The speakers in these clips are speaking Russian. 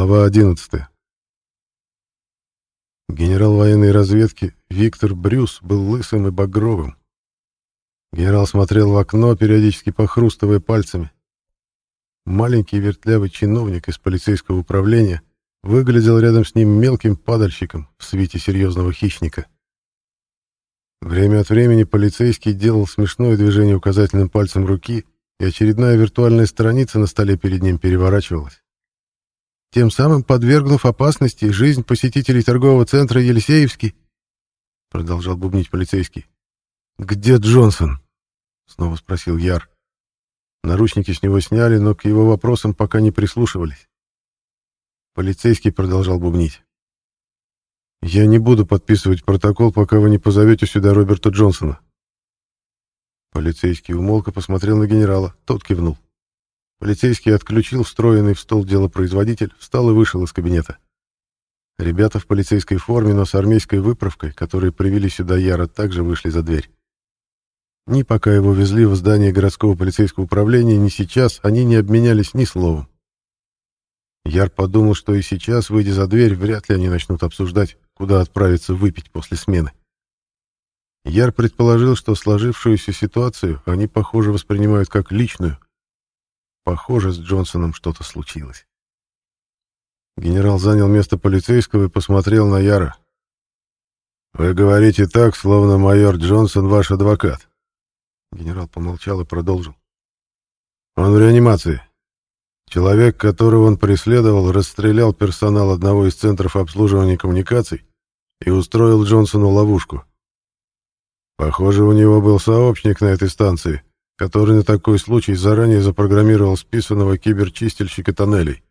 Глава 11. Генерал военной разведки Виктор Брюс был лысым и багровым. Генерал смотрел в окно, периодически похрустывая пальцами. Маленький вертлявый чиновник из полицейского управления выглядел рядом с ним мелким падальщиком в свете серьезного хищника. Время от времени полицейский делал смешное движение указательным пальцем руки, и очередная виртуальная страница на столе перед ним переворачивалась тем самым подвергнув опасности жизнь посетителей торгового центра Елисеевский, продолжал бубнить полицейский. Где Джонсон? снова спросил Яр. Наручники с него сняли, но к его вопросам пока не прислушивались. Полицейский продолжал бубнить. «Я не буду подписывать протокол, пока вы не позовете сюда Роберта Джонсона». Полицейский умолк и посмотрел на генерала. Тот кивнул. Полицейский отключил встроенный в стол делопроизводитель, встал и вышел из кабинета. Ребята в полицейской форме, но с армейской выправкой, которые привели сюда Яра, также вышли за дверь. Ни пока его везли в здание городского полицейского управления, ни сейчас они не обменялись ни словом. Яр подумал, что и сейчас, выйдя за дверь, вряд ли они начнут обсуждать, куда отправиться выпить после смены. Яр предположил, что сложившуюся ситуацию они, похоже, воспринимают как личную, Похоже, с Джонсоном что-то случилось. Генерал занял место полицейского и посмотрел на Яра. «Вы говорите так, словно майор Джонсон ваш адвокат». Генерал помолчал и продолжил. «Он в реанимации. Человек, которого он преследовал, расстрелял персонал одного из центров обслуживания коммуникаций и устроил Джонсону ловушку. Похоже, у него был сообщник на этой станции, который на такой случай заранее запрограммировал списанного киберчистильщика тоннелей.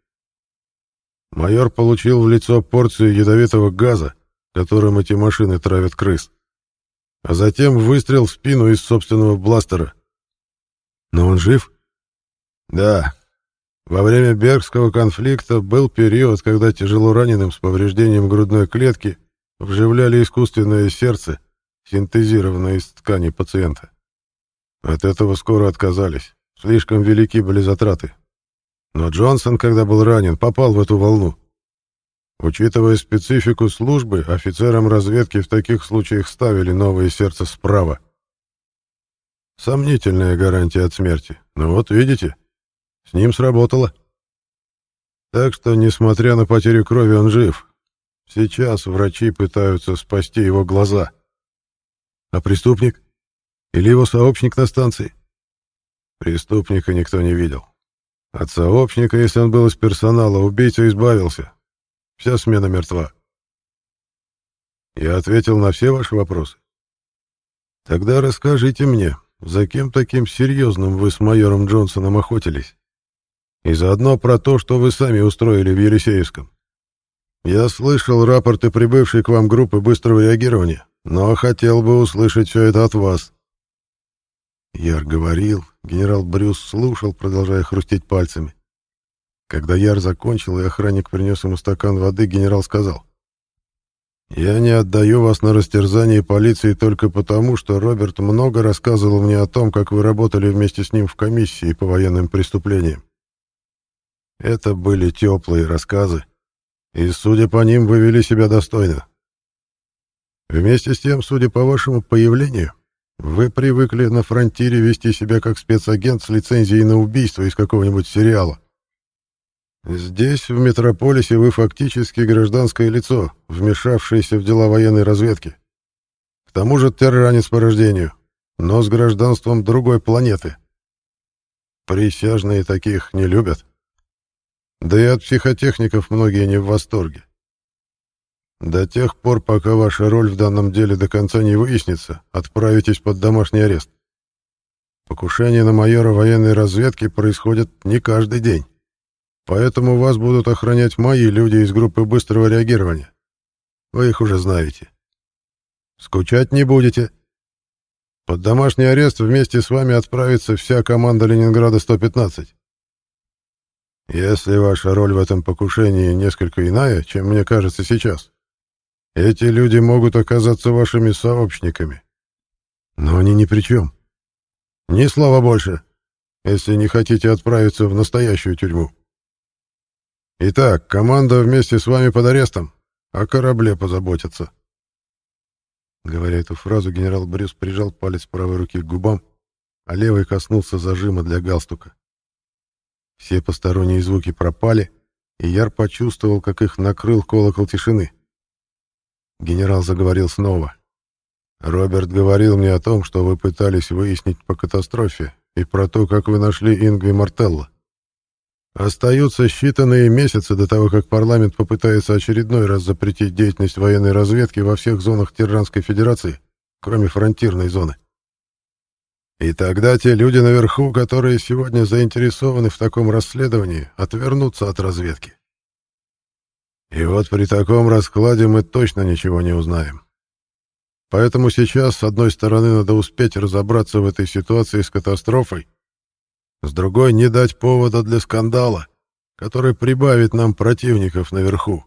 Майор получил в лицо порцию ядовитого газа, которым эти машины травят крыс. А затем выстрел в спину из собственного бластера. Но он жив? Да. Во время Бергского конфликта был период, когда тяжело раненым с повреждением грудной клетки вживляли искусственное сердце, синтезированное из ткани пациента. От этого скоро отказались. Слишком велики были затраты. Но Джонсон, когда был ранен, попал в эту волну. Учитывая специфику службы, офицерам разведки в таких случаях ставили новое сердце справа. Сомнительная гарантия от смерти. Но вот видите, с ним сработало. Так что, несмотря на потерю крови, он жив. Сейчас врачи пытаются спасти его глаза. А преступник? Или его сообщник на станции? Преступника никто не видел. От сообщника, если он был из персонала, убийца избавился. Вся смена мертва. Я ответил на все ваши вопросы. Тогда расскажите мне, за кем таким серьезным вы с майором Джонсоном охотились? И заодно про то, что вы сами устроили в Елисеевском. Я слышал рапорты прибывшей к вам группы быстрого реагирования, но хотел бы услышать все это от вас. Яр говорил, генерал Брюс слушал, продолжая хрустеть пальцами. Когда Яр закончил и охранник принес ему стакан воды, генерал сказал. «Я не отдаю вас на растерзание полиции только потому, что Роберт много рассказывал мне о том, как вы работали вместе с ним в комиссии по военным преступлениям. Это были теплые рассказы, и, судя по ним, вы вели себя достойно. Вместе с тем, судя по вашему появлению, вы привыкли на фронтире вести себя как спецагент с лицензией на убийство из какого-нибудь сериала. Здесь, в метрополисе, вы фактически гражданское лицо, вмешавшееся в дела военной разведки. К тому же терроранец по рождению, но с гражданством другой планеты. Присяжные таких не любят. Да и от психотехников многие не в восторге. До тех пор, пока ваша роль в данном деле до конца не выяснится, отправитесь под домашний арест. Покушения на майора военной разведки происходят не каждый день. Поэтому вас будут охранять мои люди из группы быстрого реагирования. Вы их уже знаете. Скучать не будете. Под домашний арест вместе с вами отправится вся команда Ленинграда 115. Если ваша роль в этом покушении несколько иная, чем мне кажется сейчас, эти люди могут оказаться вашими сообщниками. Но они ни при чем. Ни слова больше, если не хотите отправиться в настоящую тюрьму. Итак, команда вместе с вами под арестом. О корабле позаботятся. Говоря эту фразу, генерал Брюс прижал палец правой руки к губам, а левый коснулся зажима для галстука. Все посторонние звуки пропали, и Яр почувствовал, как их накрыл колокол тишины. Генерал заговорил снова. «Роберт говорил мне о том, что вы пытались выяснить по катастрофе и про то, как вы нашли Ингви Мартелло. Остаются считанные месяцы до того, как парламент попытается очередной раз запретить деятельность военной разведки во всех зонах Тиранской Федерации, кроме фронтирной зоны. И тогда те люди наверху, которые сегодня заинтересованы в таком расследовании, отвернутся от разведки. И вот при таком раскладе мы точно ничего не узнаем. Поэтому сейчас, с одной стороны, надо успеть разобраться в этой ситуации с катастрофой, с другой — не дать повода для скандала, который прибавит нам противников наверху.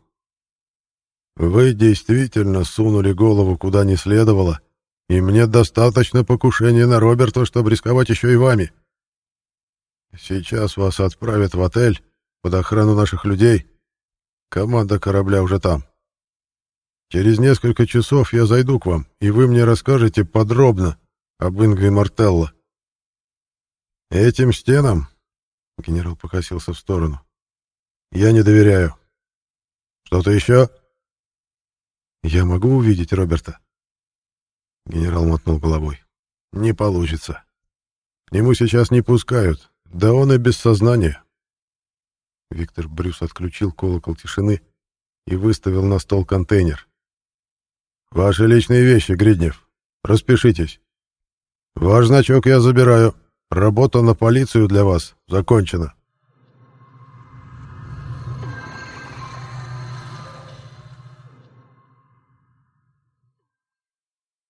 Вы действительно сунули голову куда не следовало, и мне достаточно покушения на Роберта, чтобы рисковать еще и вами. Сейчас вас отправят в отель под охрану наших людей. Команда корабля уже там. Через несколько часов я зайду к вам, и вы мне расскажете подробно об Ингви Мартелло. Этим стенам, генерал покосился в сторону, я не доверяю. Что-то еще? Я могу увидеть Роберта? Генерал мотнул головой. Не получится. К нему сейчас не пускают, да он и без сознания. Виктор Брюс отключил колокол тишины и выставил на стол контейнер. «Ваши личные вещи, Гриднев. Распишитесь. Ваш значок я забираю. Работа на полицию для вас закончена.